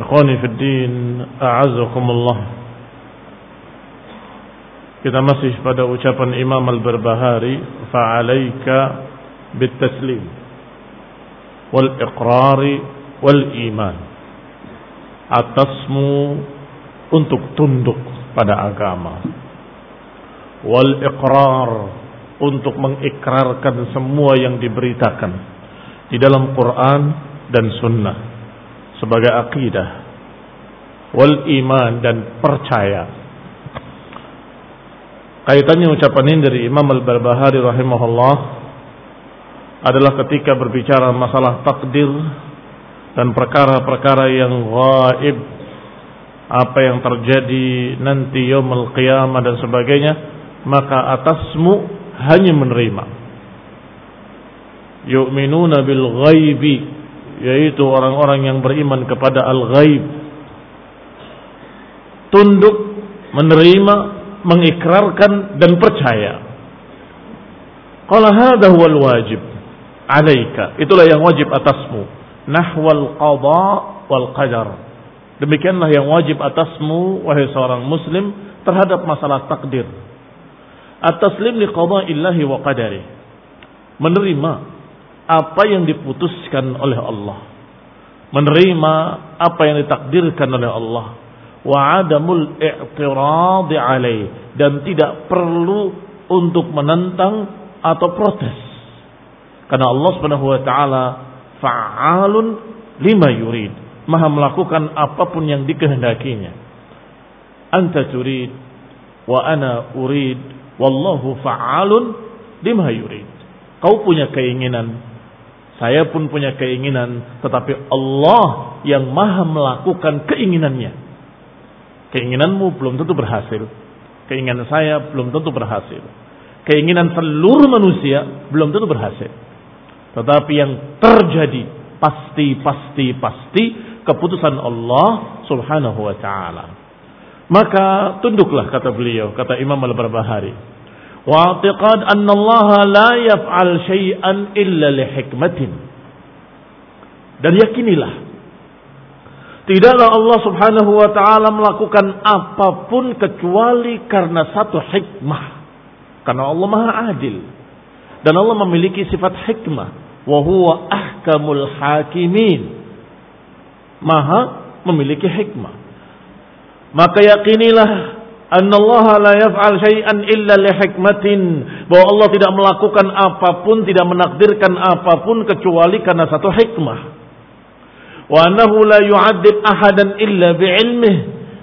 Ikhwani fi din, a'azzakumullah. Kita masih pada ucapan Imam Al-Barbahari, fa'alaika bitaslim wal iqrari wal iman. Atasmu untuk tunduk pada agama. Wal iqrar untuk mengikrarkan semua yang diberitakan di dalam Quran dan Sunnah sebagai akidah wal iman dan percaya. Kaitannya ucapan ini dari Imam Al-Barbahari rahimahullah adalah ketika berbicara masalah takdir dan perkara-perkara yang gaib apa yang terjadi nanti yaumul qiyamah dan sebagainya maka atasmu hanya menerima. Yu'minuna bil ghaibi yaitu orang-orang yang beriman kepada al-ghaib. Tunduk menerima mengikrarkan dan percaya. Qala hadha huwal wajib alaika. Itulah yang wajib atasmu. Nahwal qada wal qadar. Demikianlah yang wajib atasmu wahai seorang muslim terhadap masalah takdir. At-taslim li qada'illahi wa qadari menerima apa yang diputuskan oleh Allah. Menerima apa yang ditakdirkan oleh Allah. Wa adamul i'tirad alaih. Dan tidak perlu untuk menentang atau protes. Karena Allah Subhanahu wa taala fa'alun lima yurid. Maha melakukan apa pun yang dikehendakinya. Anta turid wa ana urid wallahu fa'alun lima yurid. Kau punya keinginan saya pun punya keinginan, tetapi Allah yang maha melakukan keinginannya. Keinginanmu belum tentu berhasil. Keinginan saya belum tentu berhasil. Keinginan seluruh manusia belum tentu berhasil. Tetapi yang terjadi pasti, pasti, pasti keputusan Allah subhanahu wa ta'ala. Maka tunduklah kata beliau, kata Imam Al-Barbahari. واعتقاد أن الله لا يفعل شيئا إلا illa. Dan yakinilah tidaklah Allah Subhanahu wa taala melakukan apa pun kecuali karena satu hikmah. Karena Allah Maha Adil dan Allah memiliki sifat hikmah wa huwa ahkamul hakimin. Maha memiliki hikmah. Maka yakinilah anna Allah la yaf'al syai'an illa li hikmatin. Bahwa Allah tidak melakukan apa pun tidak menakdirkan apa pun kecuali karena satu hikmah. Wa annahu la yu'adzib ahadan illa bi'ilmih.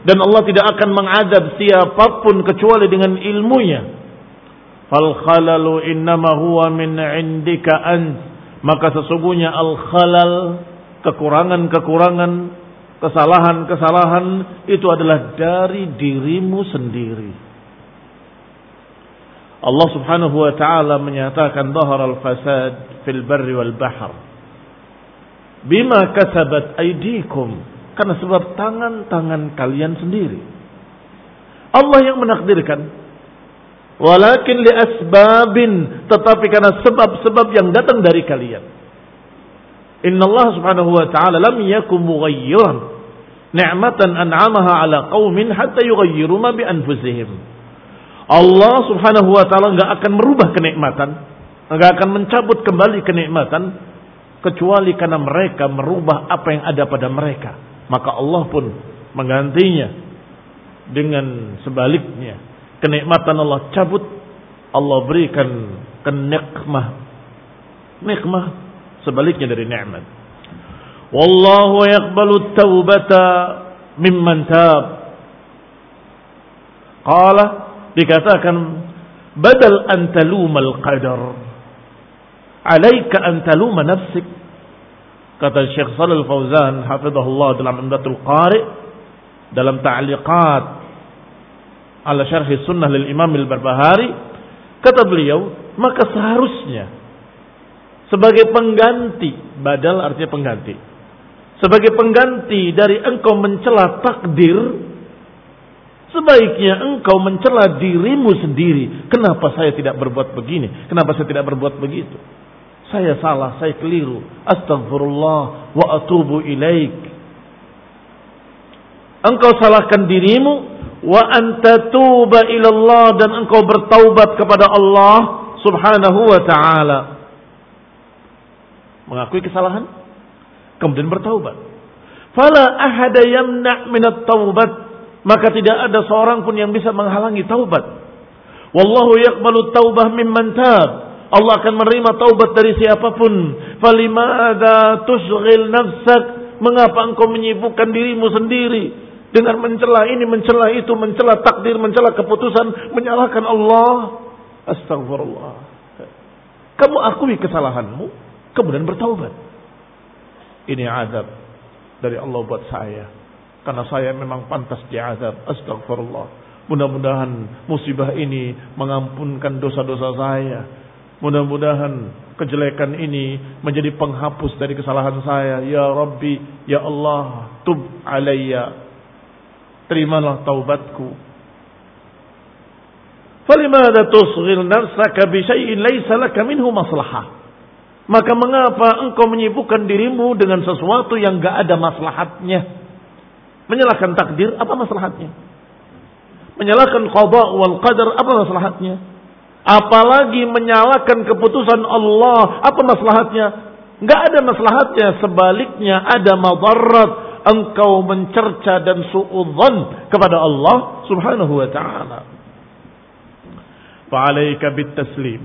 Dan Allah tidak akan mengadab siapa pun kecuali dengan ilmunya. Fal khalalu innama huwa min indika ant maka sesungguhnya al khalal kekurangan-kekurangan kesalahan-kesalahan itu adalah dari dirimu sendiri. Allah Subhanahu wa taala menyatakan dhahar al fasad fil barri wal bahr. Bima kasabat aydikum. Karena sebab tangan-tangan kalian sendiri. Allah yang menakdirkan. Walakin li asbabin. Tetapi karena sebab-sebab yang datang dari kalian. Inna Allah subhanahu wa ta'ala lam yakum mughayyiran. Ni'matan an'amaha ala qawmin hatta yughayyiru ma bi anfusihim. Allah subhanahu wa ta'ala enggak akan merubah kenikmatan. Enggak akan mencabut kembali kenikmatan. Kecuali karena mereka merubah apa yang ada pada mereka. Maka Allah pun menggantinya dengan sebaliknya kenikmatan Allah cabut, Allah berikan kenikmah. Nikmah sebaliknya dari nikmat. Wallahu yaqbalu taubata mimman tab. Qala dikatakan badal an talumal qadar alaika an taluma nafsik kata Syekh Shalal Fauzan hafizahullah dalam Umdatul Qari dalam ta'liqat ala syarhi sunnah lil imam al-barbahari kata beliau maka seharusnya sebagai pengganti badal artinya pengganti. Sebagai pengganti dari engkau mencela takdir sebaiknya engkau mencela dirimu sendiri. Kenapa saya tidak berbuat begini? Kenapa saya tidak berbuat begitu? Saya salah saya keliru. Astagfirullah wa atubu ilaik. Engkau salahkan dirimu. Wa anta tuba ilallah. Dan engkau bertaubat kepada Allah subhanahu wa ta'ala mengakui kesalahan kemudian bertaubat. Fala ahada yamna' minat taubat. Maka tidak ada seorang pun yang bisa menghalangi taubat. Wallahu yaqbalu taubah mimman tab. Allah akan menerima taubat dari siapa pun. Falimada tusghil nafsak. Mengapa engkau menyibukkan dirimu sendiri? Dengan mencela ini, mencela itu, mencela takdir, mencela keputusan, menyalahkan Allah. Astagfirullah. Kamu akui kesalahanmu, kemudian bertaubat. Ini azab dari Allah buat saya. Karena saya memang pantas diazab. Astagfirullah. Mudah-mudahan musibah ini mengampunkan dosa-dosa saya. Mudah-mudahan kejelekan ini menjadi penghapus dari kesalahan saya. Ya Rabbi, Ya Allah, tub alayya terimalah taubatku. Falimada nafsaka bi syai'in laisa laka minhu maslahah? Maka mengapa engkau menyibukkan dirimu dengan sesuatu yang gak ada maslahatnya? Menyalahkan takdir, apa maslahatnya? Menyalahkan qada wal qadar, apa maslahatnya? Apalagi menyalahkan keputusan Allah, apa maslahatnya? Gak ada maslahatnya, sebaliknya ada madarat, engkau mencerca dan suudzon kepada Allah Subhanahu wa taala. Fa'alaika bitaslim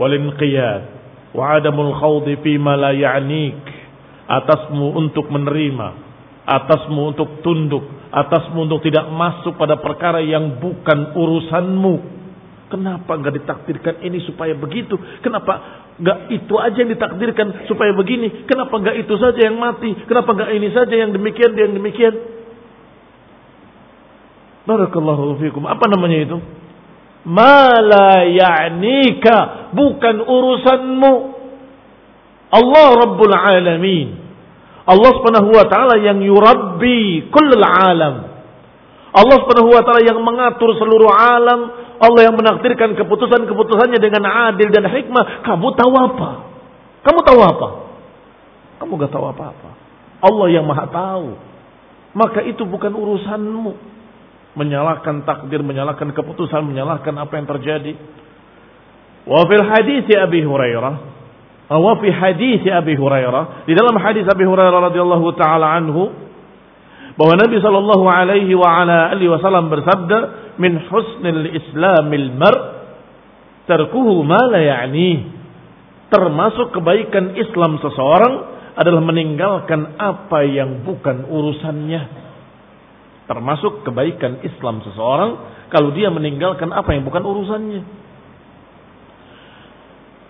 wal inqiyad wa adamul khawd fi ma la ya'nik. Atasmu untuk menerima, atasmu untuk tunduk, atasmu untuk tidak masuk pada perkara yang bukan urusanmu Kenapa nggak ditakdirkan ini supaya begitu? Kenapa nggak itu aja yang ditakdirkan supaya begini? Kenapa nggak itu saja yang mati? Kenapa nggak ini saja yang demikian, yang demikian? Barakallahu fiikum. Apa namanya itu? Mala ya'nika. Bukan urusanmu. Allah Rabbul Alamin. Allah subhanahu wa ta'ala yang yurabbi kullal alam. Allah subhanahu wa ta'ala yang mengatur seluruh alam Allah yang menakdirkan keputusan-keputusannya dengan adil dan hikmah. Kamu tahu apa? Kamu tahu apa? Kamu gak tahu apa-apa. Allah yang maha tahu. Maka itu bukan urusanmu. Menyalahkan takdir, menyalahkan keputusan, menyalahkan apa yang terjadi. Wa fil hadis Abi Hurairah wa fi hadis Abi Hurairah di dalam hadis Abi Hurairah radhiyallahu taala anhu bahwa Nabi sallallahu alaihi wa ala alihi wasallam bersabda min husnil islamil mar tarkuhu ma la ya'ni termasuk kebaikan Islam seseorang adalah meninggalkan apa yang bukan urusannya termasuk kebaikan Islam seseorang kalau dia meninggalkan apa yang bukan urusannya.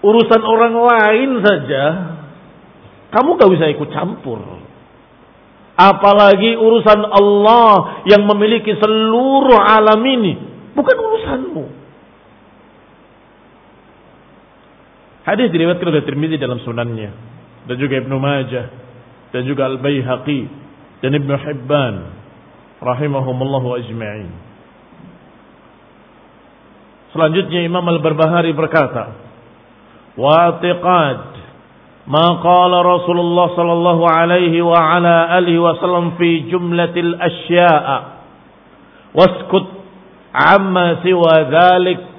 Urusan orang lain saja kamu gak bisa ikut campur. Apalagi urusan Allah yang memiliki seluruh alam ini bukan urusanmu. Hadis diriwayatkan oleh Tirmizi dalam sunannya dan juga Ibnu Majah dan juga Al-Baihaqi dan Ibnu Hibban rahimahumullah ajma'in. Selanjutnya Imam Al-Barbahari berkata, "Wa i'tiqad ma qala Rasulullah sallallahu alaihi wa ala alihi wasallam fi jumlatil asya'a waskut amma siwa dhalik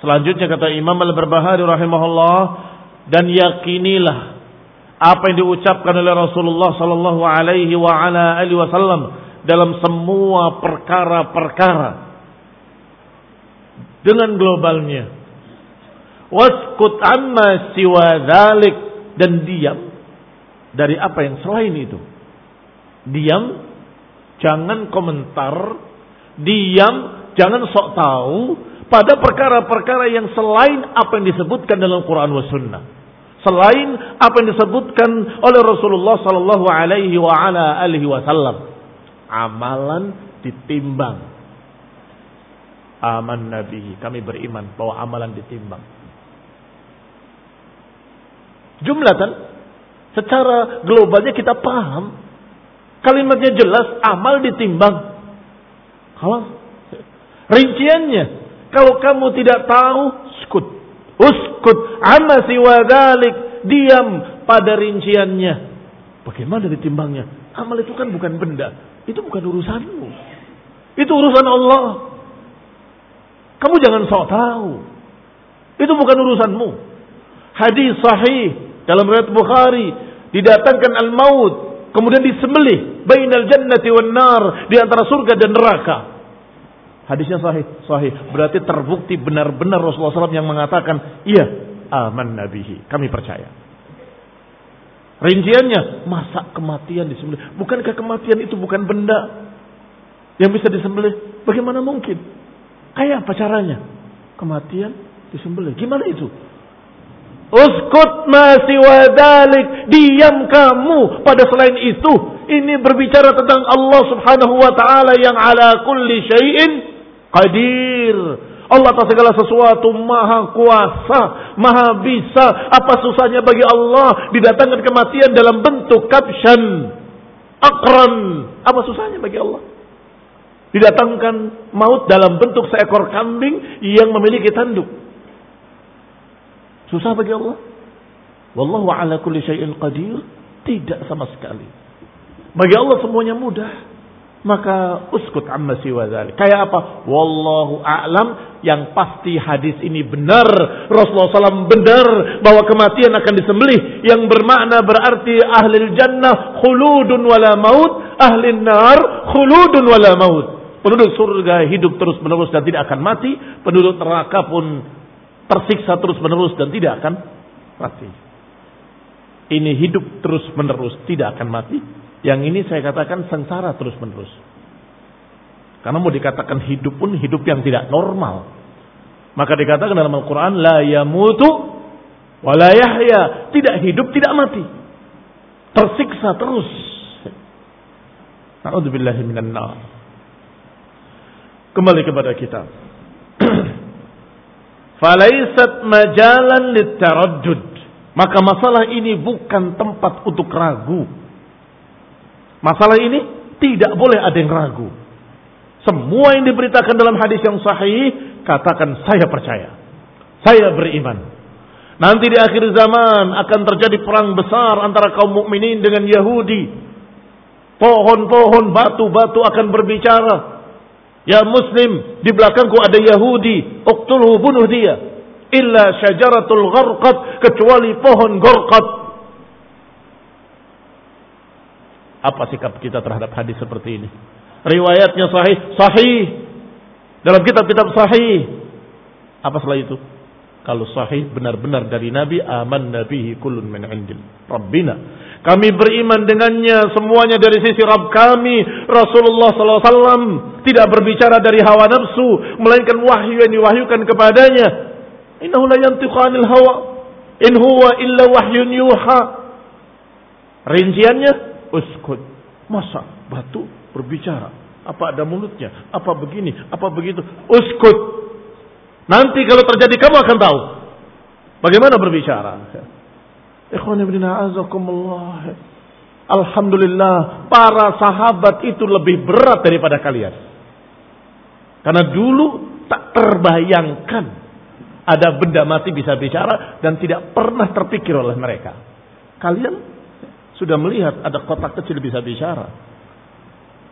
Selanjutnya kata Imam Al-Barbahari rahimahullah dan yakinilah apa yang diucapkan oleh Rasulullah sallallahu alaihi wa ala alihi wasallam dalam semua perkara-perkara dengan globalnya. Waskut amma siwa dzalik dan diam dari apa yang selain itu. Diam, jangan komentar, diam, jangan sok tahu, pada perkara-perkara yang selain apa yang disebutkan dalam Quran wa Sunnah. Selain apa yang disebutkan oleh Rasulullah Sallallahu Alaihi Wasallam. Amalan ditimbang. Aman Nabi. Kami beriman bahwa amalan ditimbang. Jumlatan. Secara globalnya kita paham. Kalimatnya jelas. Amal ditimbang. Kalau rinciannya kalau kamu tidak tahu, skut. Uskut amma siwa dalik. Diam pada rinciannya. Bagaimana ditimbangnya? Amal itu kan bukan benda. Itu bukan urusanmu. Itu urusan Allah. Kamu jangan sok tahu. Itu bukan urusanmu. Hadis sahih dalam riwayat Bukhari didatangkan al-maut kemudian disembelih bainal jannati wan nar di antara surga dan neraka. Hadisnya sahih, sahih. Berarti terbukti benar-benar Rasulullah SAW yang mengatakan, iya, aman nabihi. Kami percaya. Rinciannya, masa kematian disembelih? Bukankah kematian itu bukan benda yang bisa disembelih? Bagaimana mungkin? Kayak apa caranya? Kematian disembelih. Gimana itu? Uskut masih wadalik. Diam kamu pada selain itu. Ini berbicara tentang Allah subhanahu wa ta'ala yang ala kulli syai'in Qadir. Allah atas segala sesuatu maha kuasa, maha bisa. Apa susahnya bagi Allah didatangkan kematian dalam bentuk kapsyan, akran. Apa susahnya bagi Allah? Didatangkan maut dalam bentuk seekor kambing yang memiliki tanduk. Susah bagi Allah? Wallahu ala kulli syai'in qadir. Tidak sama sekali. Bagi Allah semuanya mudah maka uskut amma siwa. Kayak apa? Wallahu a'lam yang pasti hadis ini benar. Rasulullah SAW benar bahwa kematian akan disembelih yang bermakna berarti ahli jannah khuludun wala maut, ahli nar khuludun wala maut. Penduduk surga hidup terus menerus dan tidak akan mati, penduduk neraka pun tersiksa terus menerus dan tidak akan mati. Ini hidup terus menerus tidak akan mati, yang ini saya katakan sengsara terus menerus. Karena mau dikatakan hidup pun hidup yang tidak normal. Maka dikatakan dalam Al-Quran, La yamutu wa la. Tidak hidup, tidak mati. Tersiksa terus. Na'udzubillahi. Kembali kepada kita. Falaisat majalan litaraddud. Maka masalah ini bukan tempat untuk ragu Masalah ini tidak boleh ada yang ragu. Semua yang diberitakan dalam hadis yang sahih, katakan saya percaya. Saya beriman. Nanti di akhir zaman akan terjadi perang besar antara kaum mukminin dengan Yahudi. Pohon-pohon, batu-batu akan berbicara. Ya muslim, di belakangku ada Yahudi. Uktulhu, bunuh dia. illa syajaratul gharqad kecuali pohon gharqad. Apa sikap kita terhadap hadis seperti ini? Riwayatnya sahih, sahih. Dalam kitab-kitab sahih. Apa setelah itu? Kalau sahih benar-benar dari Nabi, aman nabihi kullun min indil Rabbina. Kami beriman dengannya semuanya dari sisi Rabb kami. Rasulullah SAW tidak berbicara dari hawa nafsu, melainkan wahyu yang diwahyukan kepadanya. Innahu la yantiqu anil hawa. In huwa illa wahyun yuha. Rinciannya, uskut. Masa batu berbicara? Apa ada mulutnya? Apa begini? Apa begitu? Uskut. Nanti kalau terjadi kamu akan tahu. Bagaimana berbicara. Alhamdulillah para sahabat itu lebih berat daripada kalian. Karena dulu tak terbayangkan ada benda mati bisa bicara dan tidak pernah terpikir oleh mereka. Kalian sudah melihat ada kotak kecil bisa bicara.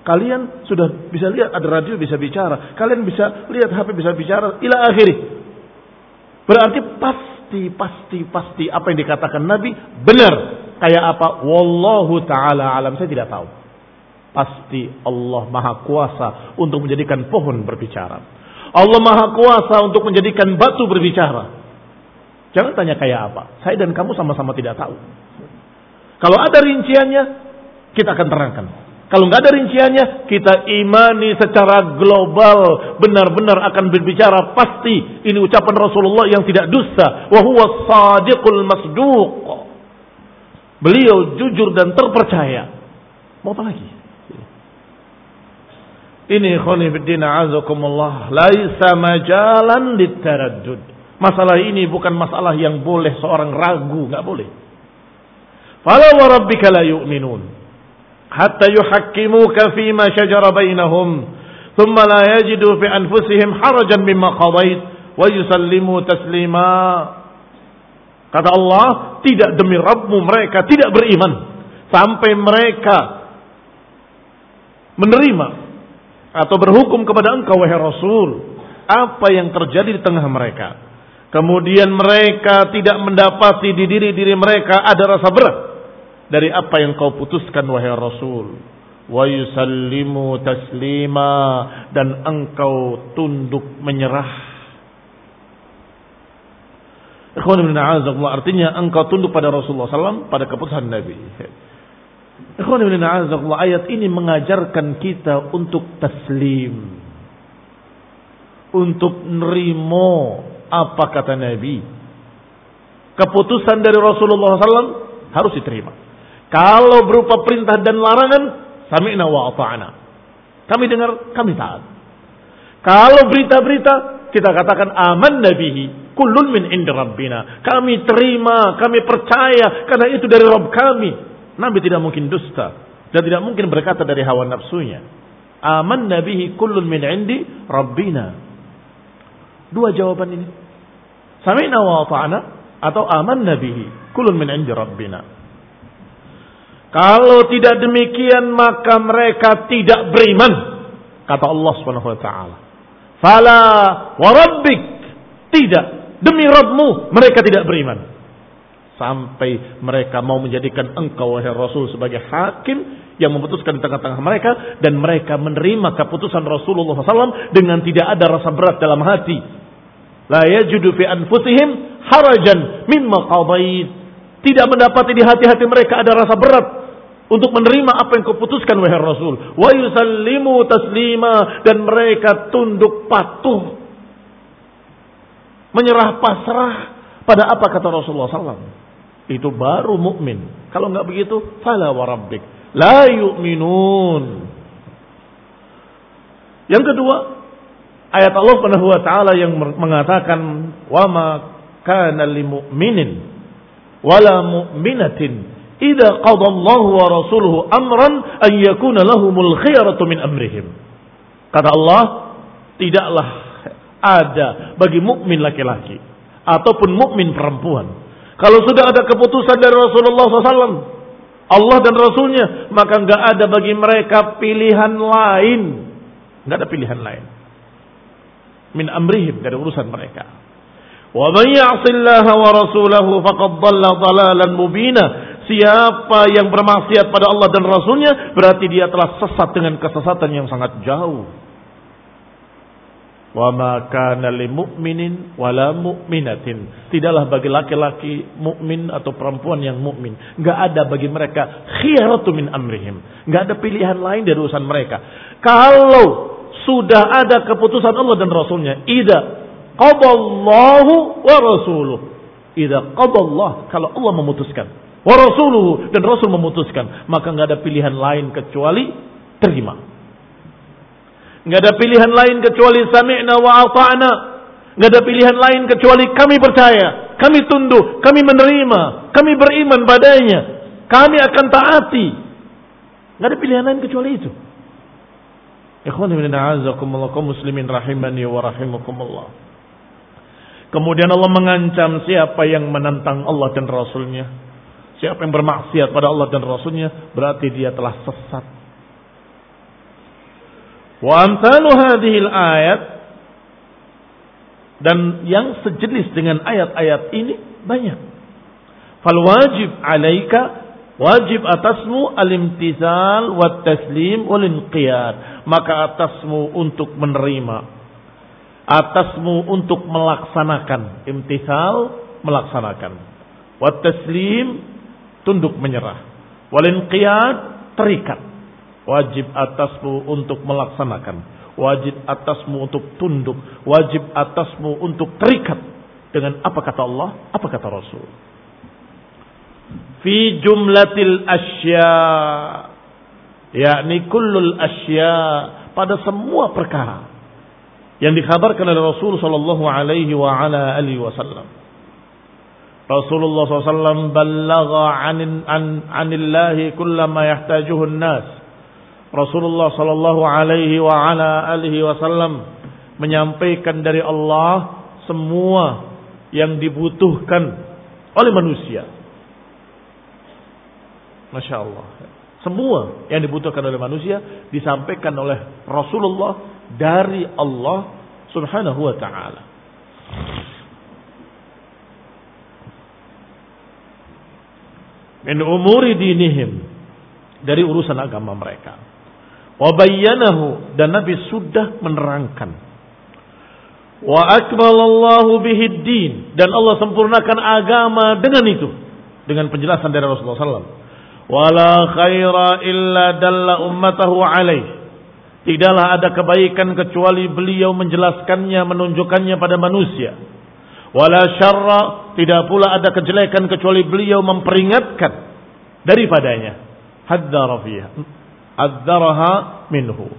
Kalian sudah bisa lihat ada radio bisa bicara. Kalian bisa lihat HP bisa bicara. Ila akhiri. Berarti pasti, pasti, pasti apa yang dikatakan Nabi benar. Kayak apa? Wallahu ta'ala alam. Saya tidak tahu. Pasti Allah maha kuasa untuk menjadikan pohon berbicara. Allah maha kuasa untuk menjadikan batu berbicara. Jangan tanya kayak apa. Saya dan kamu sama-sama tidak tahu. Kalau ada rinciannya, kita akan terangkan. Kalau nggak ada rinciannya, kita imani secara global benar-benar akan berbicara pasti ini ucapan Rasulullah yang tidak dusta. Wahwa sadiqul masduq. Beliau jujur dan terpercaya. Mau apa lagi? Ini khonifuddin azakumullah. Laisa majalan ditaraddud. Masalah ini bukan masalah yang boleh seorang ragu. nggak boleh. Fala wa rabbika la yu'minun. Hatta yuhakkimuka fima shajara bainahum thumma la yajidu fi anfusihim harajan mimma qadait wa yusallimu taslima. Kata Allah tidak demi Rabbmu mereka tidak beriman sampai mereka menerima atau berhukum kepada engkau wahai Rasul apa yang terjadi di tengah mereka kemudian mereka tidak mendapati di diri-diri mereka ada rasa berat dari apa yang kau putuskan wahai Rasul wa yusallimu taslima dan engkau tunduk menyerah Ikhwan ibn a'azakullah artinya engkau tunduk pada Rasulullah SAW pada keputusan Nabi. Ikhwan ibn a'azakullah ayat ini mengajarkan kita untuk taslim. Untuk nerimo apa kata Nabi. Keputusan dari Rasulullah SAW harus diterima. Kalau berupa perintah dan larangan, sami'na wa ata'na. Kami dengar, kami taat. Kalau berita-berita, kita katakan aman nabihi. Kullun min indi rabbina. Kami terima, kami percaya, karena itu dari Rabb kami. Nabi tidak mungkin dusta. Dan tidak mungkin berkata dari hawa nafsunya. Aman nabihi kullun min indi rabbina. Dua jawaban ini. Sami'na wa ata'na. Atau aman nabihi. Kullun min indi rabbina. Kalau tidak demikian maka mereka tidak beriman. Kata Allah Subhanahu wa taala. Fala wa rabbik tidak demi Rabbmu mereka tidak beriman. Sampai mereka mau menjadikan engkau wahai Rasul sebagai hakim yang memutuskan di tengah-tengah mereka dan mereka menerima keputusan Rasulullah SAW dengan tidak ada rasa berat dalam hati. La yajudu fi anfusihim harajan mimma qadait. Tidak mendapati di hati-hati mereka ada rasa berat untuk menerima apa yang kau putuskan wahai Rasul. Wa yusallimu taslima dan mereka tunduk patuh. Menyerah pasrah pada apa kata Rasulullah SAW. Itu baru mukmin. Kalau nggak begitu, fala wa rabbik. La yu'minun. Yang kedua, ayat Allah Subhanahu wa taala yang mengatakan wa ma kana lil mu'minin wala mu'minatin idza qada Allah wa rasuluhu amran an yakuna lahumul khiyaratu min amrihim. Kata Allah, tidaklah ada bagi mukmin laki-laki ataupun mukmin perempuan. Kalau sudah ada keputusan dari Rasulullah SAW, Allah dan Rasulnya, maka nggak ada bagi mereka pilihan lain. Nggak ada pilihan lain. Min amrihim dari urusan mereka. Wa man ya'sillaha wa rasulahu faqad dhalla dhalalan mubina. Siapa yang bermaksiat pada Allah dan Rasulnya berarti dia telah sesat dengan kesesatan yang sangat jauh. Wa ma kana lil mu'minin wala mu'minatin. Tidaklah bagi laki-laki mukmin atau perempuan yang mukmin, enggak ada bagi mereka khiyaratu min amrihim. Enggak ada pilihan lain dari urusan mereka. Kalau sudah ada keputusan Allah dan Rasulnya, ida qadallahu wa rasuluh. Ida qadallah kalau Allah memutuskan, wa rasuluhu dan Rasul memutuskan, maka enggak ada pilihan lain kecuali terima. Nggak ada pilihan lain kecuali sami'na wa ata'na. Nggak ada pilihan lain kecuali kami percaya, kami tunduk, kami menerima, kami beriman padanya. Kami akan taati. Nggak ada pilihan lain kecuali itu. Ikhwan ibn a'azakumullah kaum muslimin rahimani wa rahimakumullah. Kemudian Allah mengancam siapa yang menentang Allah dan Rasulnya. Siapa yang bermaksiat pada Allah dan Rasulnya berarti dia telah sesat Wa amsalu hadhil ayat dan yang sejenis dengan ayat-ayat ini banyak. Fal wajib alaika wajib atasmu al-imtithal wa taslim wal inqiyad. Maka atasmu untuk menerima. Atasmu untuk melaksanakan. Imtithal melaksanakan. Wa taslim tunduk menyerah. Wal inqiyad terikat Wajib atasmu untuk melaksanakan. Wajib atasmu untuk tunduk. Wajib atasmu untuk terikat. Dengan apa kata Allah, apa kata Rasul. Fi jumlatil asya. Yakni kullul asya. Pada semua perkara. Yang dikhabarkan oleh Rasul sallallahu alaihi wa ala alihi wasallam. Rasulullah SAW ballagha anin, an, anillahi kullama yahtajuhun nas Rasulullah sallallahu alaihi wa ala alihi wasallam menyampaikan dari Allah semua yang dibutuhkan oleh manusia. Masya Allah. Semua yang dibutuhkan oleh manusia disampaikan oleh Rasulullah dari Allah subhanahu wa ta'ala. Min umuri dinihim. Dari urusan agama mereka. Wabayyanahu dan Nabi sudah menerangkan. Wa akmalallahu bihid din dan Allah sempurnakan agama dengan itu dengan penjelasan dari Rasulullah SAW. Wala khaira illa dalla ummatahu alaih. Tidaklah ada kebaikan kecuali beliau menjelaskannya, menunjukkannya pada manusia. Wala syarra, tidak pula ada kejelekan kecuali beliau memperingatkan daripadanya. Haddara fiha adzaraha minhu.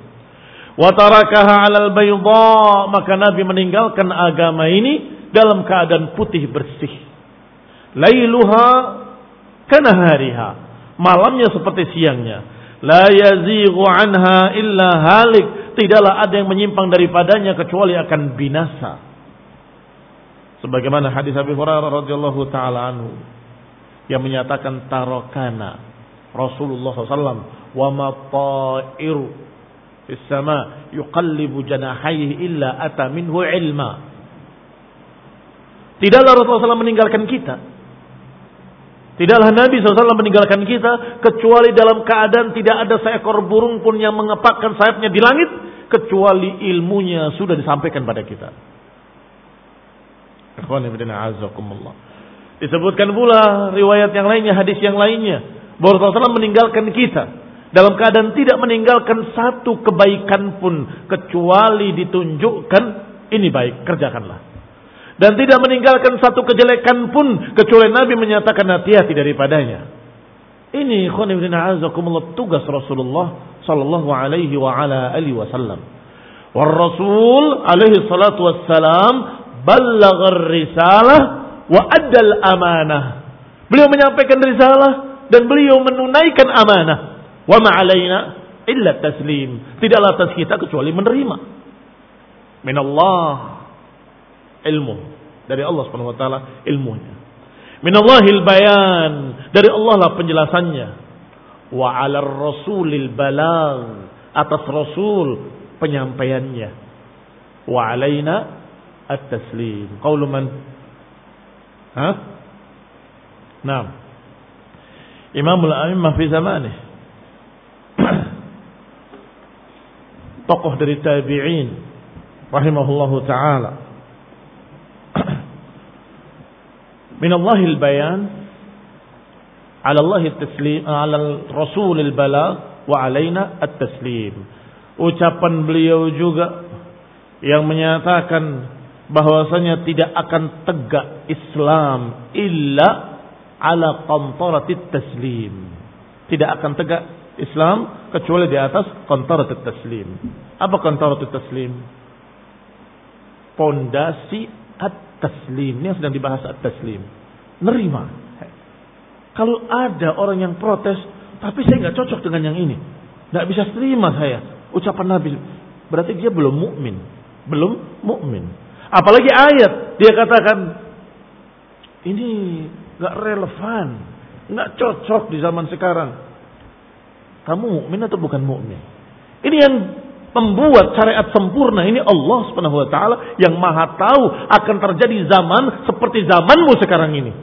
Wa tarakaha 'alal bayda maka nabi meninggalkan agama ini dalam keadaan putih bersih. Lailuha kanahariha malamnya seperti siangnya. La yazighu anha illa halik tidaklah ada yang menyimpang daripadanya kecuali akan binasa. Sebagaimana hadis Abi Hurairah radhiyallahu taala anhu yang menyatakan tarokana Rasulullah SAW ma ta'iru fis sama yuqallibu janahaihi illa ata minhu ilma. Tidaklah Rasulullah SAW meninggalkan kita. Tidaklah Nabi SAW meninggalkan kita kecuali dalam keadaan tidak ada seekor burung pun yang mengepakkan sayapnya di langit kecuali ilmunya sudah disampaikan pada kita. Disebutkan pula riwayat yang lainnya, hadis yang lainnya. Bahwa Rasulullah meninggalkan kita dalam keadaan tidak meninggalkan satu kebaikan pun kecuali ditunjukkan ini baik, kerjakanlah. Dan tidak meninggalkan satu kejelekan pun kecuali Nabi menyatakan hati-hati daripadanya. Ini khonibdin azakumullah tugas Rasulullah sallallahu alaihi wa ala alihi wasallam. War Rasul alaihi salatu wassalam ballaghar risalah wa addal amanah. Beliau menyampaikan risalah dan beliau menunaikan amanah. Wa ma'alaina illa taslim. Tidaklah atas kita kecuali menerima. Minallah ilmu. Dari Allah subhanahu wa ta'ala ilmunya. Minallahil bayan. Dari Allah lah penjelasannya. Wa ala rasulil balag. Atas rasul penyampaiannya. Wa alaina at-taslim. Qaulu man Hah? Nah. Imamul A'immah fi zamanih. Tokoh dari tabi'in rahimahullahu taala. Min Allahil bayan ala Allah taslim ala Rasul al-balagh wa alaina at-taslim. Ucapan beliau juga yang menyatakan bahwasanya tidak akan tegak Islam illa ala qantaratit taslim. Tidak akan tegak Islam kecuali di atas qantaratit taslim. Apa qantaratit taslim? Pondasi at-taslim. Ini yang sedang dibahas at-taslim. Nerima. Kalau ada orang yang protes, tapi saya nggak cocok dengan yang ini, nggak bisa terima saya ucapan Nabi, berarti dia belum mukmin, belum mukmin. Apalagi ayat dia katakan ini nggak relevan, nggak cocok di zaman sekarang. Kamu mukmin atau bukan mukmin? Ini yang membuat syariat sempurna ini Allah Subhanahu wa taala yang Maha tahu akan terjadi zaman seperti zamanmu sekarang ini.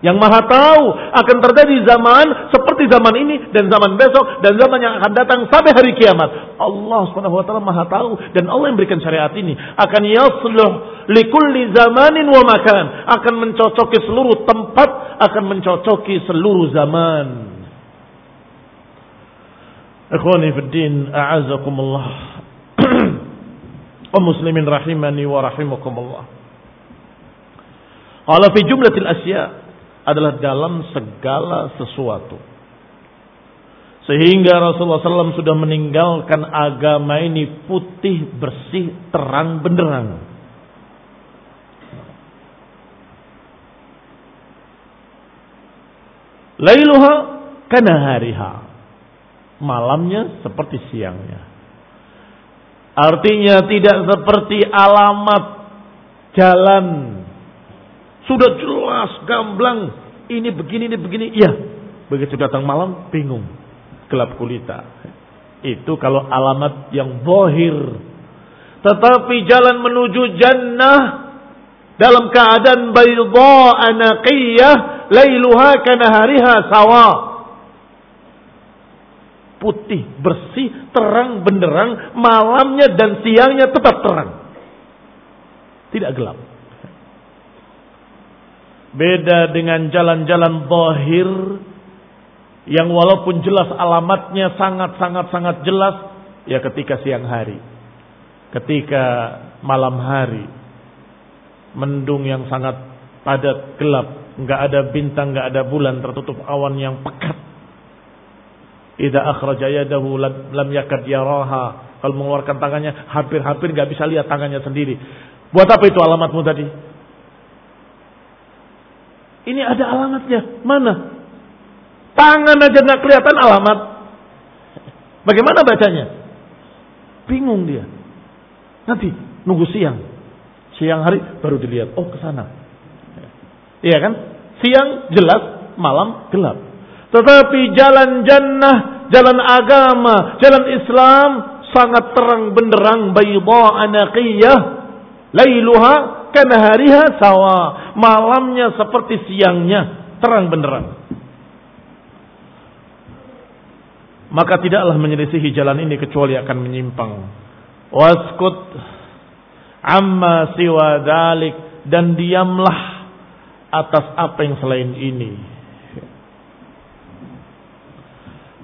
Yang maha tahu akan terjadi zaman seperti zaman ini dan zaman besok dan zaman yang akan datang sampai hari kiamat. Allah Subhanahu wa taala maha tahu dan Allah yang berikan syariat ini akan yasluh likulli zamanin wa makan, akan mencocoki seluruh tempat, akan mencocoki seluruh zaman. Ikhwani fi din, a'azakumullah. Wa muslimin rahimani wa rahimakumullah. Qala fi jumlatil asya' adalah dalam segala sesuatu. Sehingga Rasulullah SAW sudah meninggalkan agama ini putih, bersih, terang, benderang. Lailuha kana hariha. Malamnya seperti siangnya. Artinya tidak seperti alamat jalan sudah jelas, gamblang. Ini begini, ini begini. Iya. Begitu datang malam, bingung. Gelap gulita. Itu kalau alamat yang bohir. Tetapi jalan menuju jannah dalam keadaan bayda anaqiyah lailuha kanahariha sawa. Putih, bersih, terang, benderang, malamnya dan siangnya tetap terang. Tidak gelap. Beda dengan jalan-jalan zahir yang walaupun jelas alamatnya sangat-sangat-sangat jelas ya ketika siang hari. Ketika malam hari mendung yang sangat padat gelap, nggak ada bintang, nggak ada bulan, tertutup awan yang pekat. Idza akhraja yadahu lam yakad yaraha. Kalau mengeluarkan tangannya hampir-hampir nggak bisa lihat tangannya sendiri. Buat apa itu alamatmu tadi? Ini ada alamatnya. Mana? Tangan aja nggak kelihatan alamat. Bagaimana bacanya? Bingung dia. Nanti nunggu siang. Siang hari baru dilihat. Oh ke sana. Iya kan? Siang jelas, malam gelap. Tetapi jalan jannah, jalan agama, jalan Islam sangat terang benderang bayda anaqiyah lailuha karena hariha sawa. Malamnya seperti siangnya. Terang benderang. Maka tidaklah menyelisihi jalan ini kecuali akan menyimpang. Waskut amma siwa dalik. Dan diamlah atas apa yang selain ini.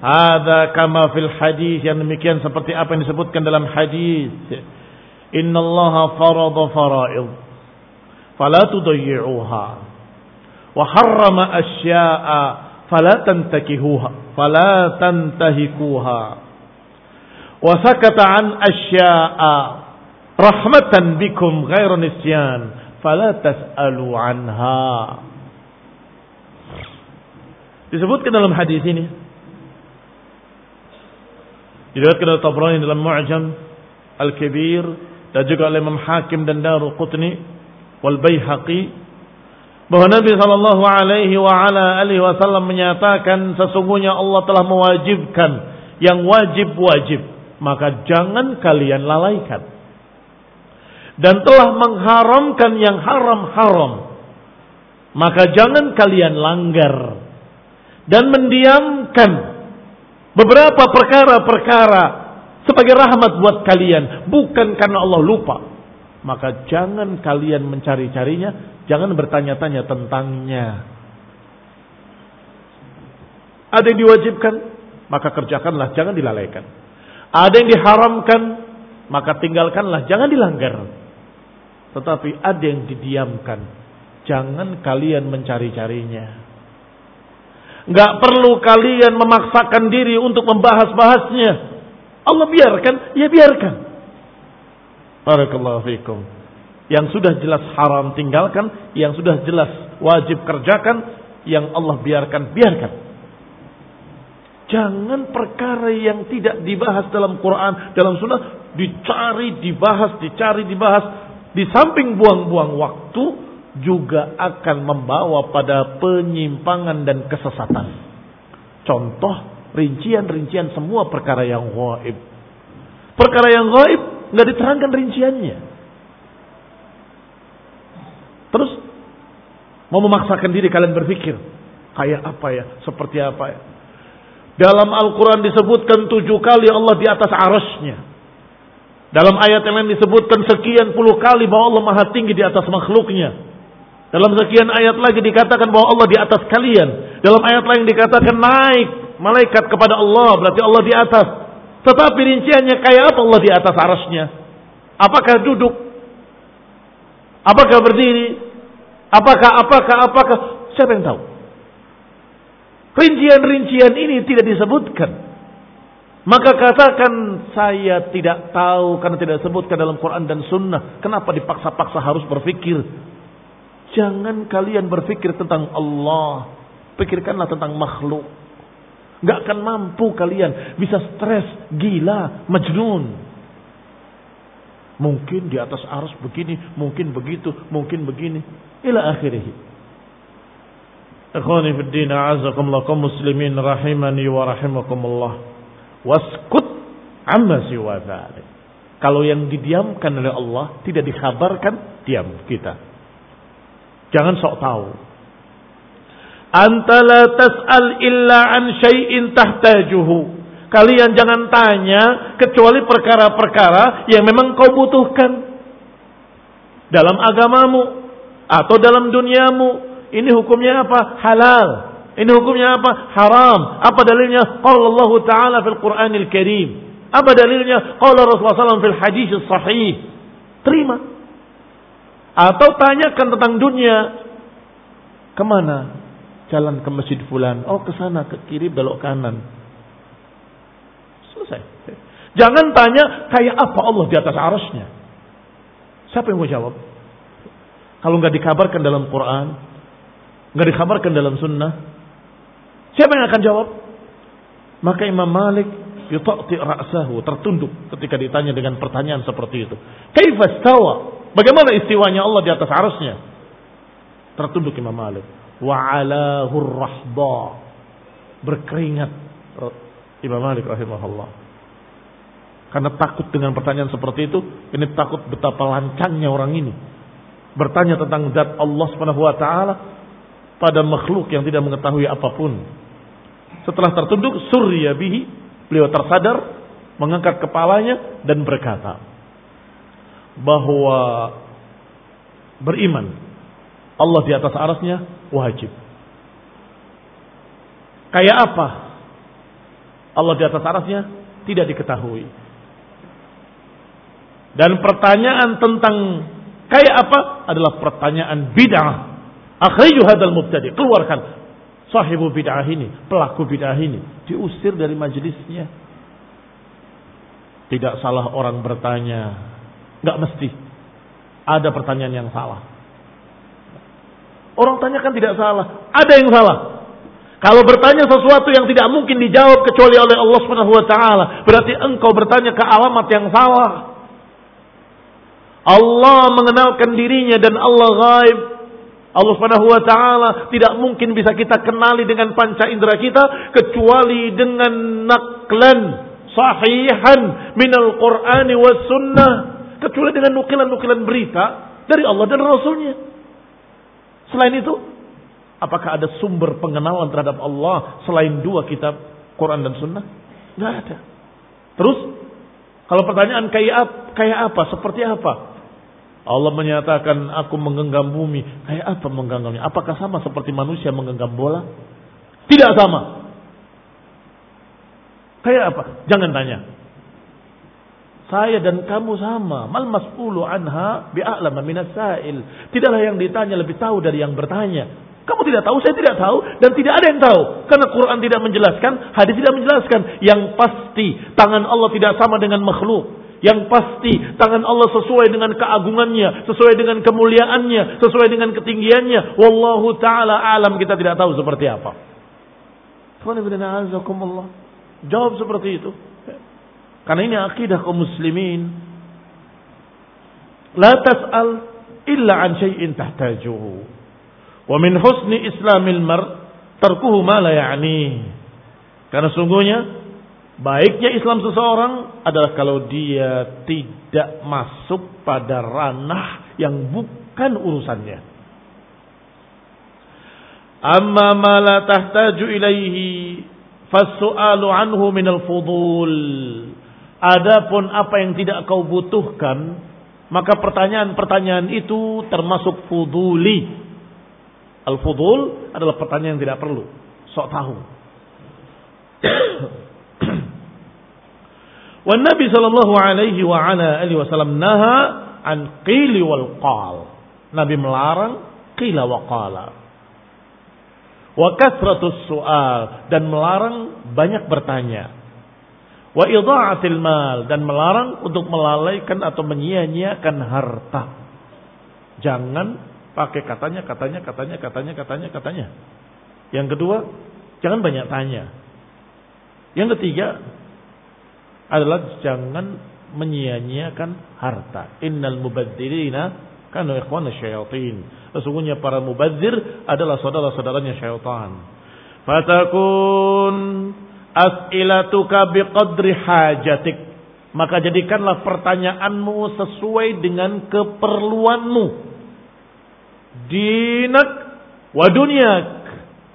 Ada kama fil hadis yang demikian seperti apa yang disebutkan dalam hadis. Inna Allah farada fara'id فلا تضيعوها وحرم أشياء فلا تنتكهوها فلا تنتهكوها وسكت عن أشياء رحمة بكم غير نسيان فلا تسألوا عنها disebutkan dalam hadis ini Diriwayatkan oleh Tabrani dalam Mu'jam Al-Kabir dan juga oleh Imam Hakim dan Darul Qutni wal Baihaqi bahwa Nabi sallallahu alaihi wa ala alihi wasallam menyatakan sesungguhnya Allah telah mewajibkan yang wajib-wajib maka jangan kalian lalaikan. Dan telah mengharamkan yang haram-haram Maka jangan kalian langgar. Dan mendiamkan beberapa perkara-perkara sebagai rahmat buat kalian, bukan karena Allah lupa. Maka jangan kalian mencari-carinya, jangan bertanya-tanya tentangnya. Ada yang diwajibkan, maka kerjakanlah, jangan dilalaikan. Ada yang diharamkan, maka tinggalkanlah, jangan dilanggar. Tetapi ada yang didiamkan, jangan kalian mencari-carinya. Gak perlu kalian memaksakan diri untuk membahas-bahasnya. Allah biarkan, ya biarkan. Barakallahu fikum. Yang sudah jelas haram tinggalkan, yang sudah jelas wajib kerjakan, yang Allah biarkan, biarkan. Jangan perkara yang tidak dibahas dalam Quran, dalam sunnah, dicari, dibahas, dicari, dibahas. Di samping buang-buang waktu, juga akan membawa pada penyimpangan dan kesesatan. Contoh, rincian-rincian semua perkara yang gaib. Perkara yang gaib nggak diterangkan rinciannya. Terus mau memaksakan diri kalian berpikir kayak apa ya, seperti apa ya. Dalam Al-Quran disebutkan tujuh kali Allah di atas arasnya. Dalam ayat yang lain disebutkan sekian puluh kali bahwa Allah maha tinggi di atas makhluknya. Dalam sekian ayat lagi dikatakan bahwa Allah di atas kalian. Dalam ayat lain dikatakan naik malaikat kepada Allah. Berarti Allah di atas. Tetapi rinciannya kayak apa Allah di atas arasnya? Apakah duduk? Apakah berdiri? Apakah, apakah, apakah? Siapa yang tahu? Rincian-rincian ini tidak disebutkan. Maka katakan saya tidak tahu karena tidak disebutkan dalam Quran dan Sunnah. Kenapa dipaksa-paksa harus berpikir? Jangan kalian berpikir tentang Allah. Pikirkanlah tentang makhluk. Gak akan mampu kalian bisa stres, gila, majnun. Mungkin di atas arus begini, mungkin begitu, mungkin begini. Ila akhirih. Ikhwani fi din a'azakumullah kaum muslimin rahimani wa rahimakumullah. Waskut amma siwa. Kalau yang didiamkan oleh Allah tidak dikhabarkan, diam kita. Jangan sok tahu. Anta la tas'al illa an syai'in tahtajuhu. Kalian jangan tanya kecuali perkara-perkara yang memang kau butuhkan dalam agamamu atau dalam duniamu ini hukumnya apa? Halal. Ini hukumnya apa? Haram. Apa dalilnya? Qala Allah Ta'ala fil Qur'anil Karim. Apa dalilnya? Qala Rasulullah SAW fil hadis sahih. Terima. Atau tanyakan tentang dunia. Ke mana? Jalan ke masjid fulan. Oh ke sana, ke kiri, belok kanan. Selesai. Jangan tanya kayak apa Allah di atas arasnya. Siapa yang mau jawab? Kalau nggak dikabarkan dalam Quran, nggak dikabarkan dalam sunnah, siapa yang akan jawab? Maka Imam Malik yutaqti ra'sahu, tertunduk ketika ditanya dengan pertanyaan seperti itu. Kaifa stawa? Bagaimana istiwanya Allah di atas arasnya? Tertunduk Imam Malik. Wa alahur rahba. Berkeringat Imam Malik rahimahullah. Karena takut dengan pertanyaan seperti itu, ini takut betapa lancangnya orang ini. Bertanya tentang zat Allah Subhanahu wa taala pada makhluk yang tidak mengetahui apa pun. Setelah tertunduk surya bihi, beliau tersadar, mengangkat kepalanya dan berkata bahwa beriman Allah di atas arasnya wajib. Kayak apa? Allah di atas arasnya tidak diketahui. Dan pertanyaan tentang kayak apa adalah pertanyaan bid'ah Akhriju hadal mubtadi. Keluarkan sahibu bid'ah ini, pelaku bid'ah ini. Diusir dari majelisnya. Tidak salah orang bertanya. Nggak mesti. Ada pertanyaan yang salah. Orang tanya kan tidak salah. Ada yang salah. Kalau bertanya sesuatu yang tidak mungkin dijawab kecuali oleh Allah Subhanahu berarti engkau bertanya ke alamat yang salah. Allah mengenalkan dirinya dan Allah gaib. Allah Subhanahu wa taala tidak mungkin bisa kita kenali dengan panca indera kita kecuali dengan naklan sahihan minal Qur'ani was sunnah kecuali dengan nukilan-nukilan berita dari Allah dan Rasulnya. Selain itu Apakah ada sumber pengenalan terhadap Allah selain dua kitab Quran dan Sunnah? Nggak ada. Terus kalau pertanyaan kayak kayak apa, seperti apa? Allah menyatakan aku menggenggam bumi. Kayak apa menggenggamnya? Apakah sama seperti manusia menggenggam bola? Tidak sama. Kayak apa? Jangan tanya. Saya dan kamu sama. Mal mas'ulu anha bi'a'lama minas sa'il. Tidaklah yang ditanya lebih tahu dari yang bertanya. Kamu tidak tahu, saya tidak tahu, dan tidak ada yang tahu. Karena Quran tidak menjelaskan, hadis tidak menjelaskan. Yang pasti, tangan Allah tidak sama dengan makhluk. Yang pasti tangan Allah sesuai dengan keagungannya, sesuai dengan kemuliaannya, sesuai dengan ketinggiannya. Wallahu taala alam kita tidak tahu seperti apa. Jawab seperti itu. Karena ini akidah kaum muslimin. La tas'al illa an syai'in tahtajuhu. Wa min husni islamil mar tarkuhu ma la ya'ni. Karena sungguhnya Baiknya Islam seseorang adalah kalau dia tidak masuk pada ranah yang bukan urusannya. Amma ma la tahtaju ilaihi fasu'alu anhu minal fudul. Adapun apa yang tidak kau butuhkan, maka pertanyaan-pertanyaan itu termasuk fuduli. Al-fudul adalah pertanyaan yang tidak perlu. Sok tahu. Wan Nabi sallallahu alaihi wa ala alihi wasallam naha an qili wal qal. Nabi melarang qila wa qala. Wa kasratus su'al dan melarang banyak bertanya. Wa idha'atil mal dan melarang untuk melalaikan atau menyia-nyiakan harta. Jangan pakai katanya, katanya, katanya, katanya, katanya, katanya. Yang kedua, jangan banyak tanya. Yang ketiga, adalah jangan menyia-nyiakan harta. Innal mubadzirina kanu ikhwana syayatin. Sesungguhnya para mubadzir adalah saudara-saudaranya syaitan. Fatakun as'ilatuka biqadri hajatik. Maka jadikanlah pertanyaanmu sesuai dengan keperluanmu. Dinak wa dunyak.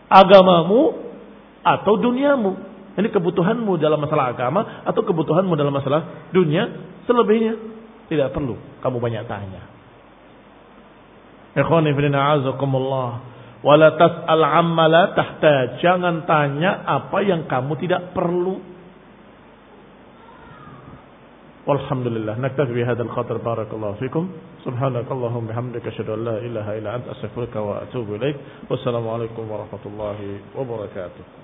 Agamamu atau duniamu. Ini kebutuhanmu dalam masalah agama atau kebutuhanmu dalam masalah dunia. Selebihnya tidak perlu kamu banyak tanya. Ikhwani fillah. Wala tas'al amma la tahtaj. Jangan tanya apa yang kamu tidak perlu. Walhamdulillah. Naktafi bihadzal khatar barakallahu fikum. Subhanakallahumma bihamdika asyhadu an la ilaha illa anta astaghfiruka wa atubu ilaik. Wassalamualaikum warahmatullahi wabarakatuh.